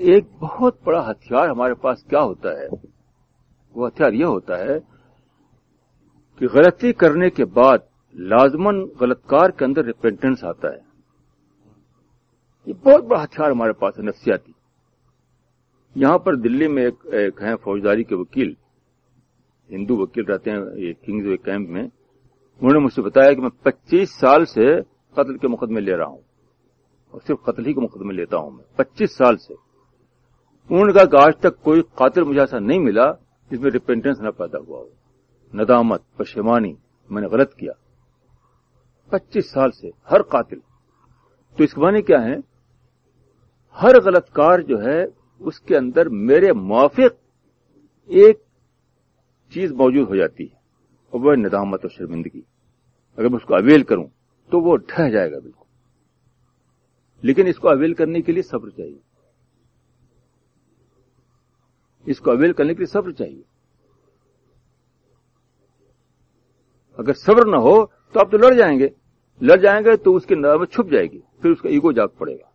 ایک بہت بڑا ہتھیار ہمارے پاس کیا ہوتا ہے؟ وہ ہتھیار یہ ہوتا ہے کہ غلطی کرنے کے بعد لازمن غلط کار کے اندر ریپینٹنس آتا ہے۔ یہ بہت بڑا ہتھیار ہمارے پاس ہے نفسیاتی یہاں پر دلی میں ایک ایک ہیں فوجداری کے وکیل۔ ہندو وکیل رہتے ہیں، یہ کنگز وے کیمپ میں۔ انہوں نے مجھ سے بتایا کہ میں پچیس سال سے قتل کے مقدمے لے رہا ہوں۔ اور صرف قتل ہی کے مقدمے لیتا ہوں میں، پچیس سال سے۔ انہوں نے کہا کہ آج تک کوئی قاتل مجھے ایسا نہیں ملا جس میں ریپینٹنس نہ پیدا ہوا ہو۔ ندامت، پشیمانی، میں نے غلط کیا۔ پچیس سال سے ہر قاتل۔ تو اس کے معنی کیا ہے ہر غلط کار جو ہے، اس کے اندر میرے موافق ایک چیز موجود ہو جاتی ہے، اور وہ ندامت اور شرمندگی۔ اگر میں اس کو اویل کروں، تو وہ ڈہ جائے گا بالکل۔ لیکن اس کو اویل کرنے کے لیے صبر چاہیے۔ اس کو اویل کرنے کے لیے صبر چاہیے۔ اگر صبر نہ ہو تو آپ تو لڑ جائیں گے۔ لڑ جائیں گے تو اس کی میں چھپ جائے گی، پھر اس کا ایگو جاگ پڑے گا۔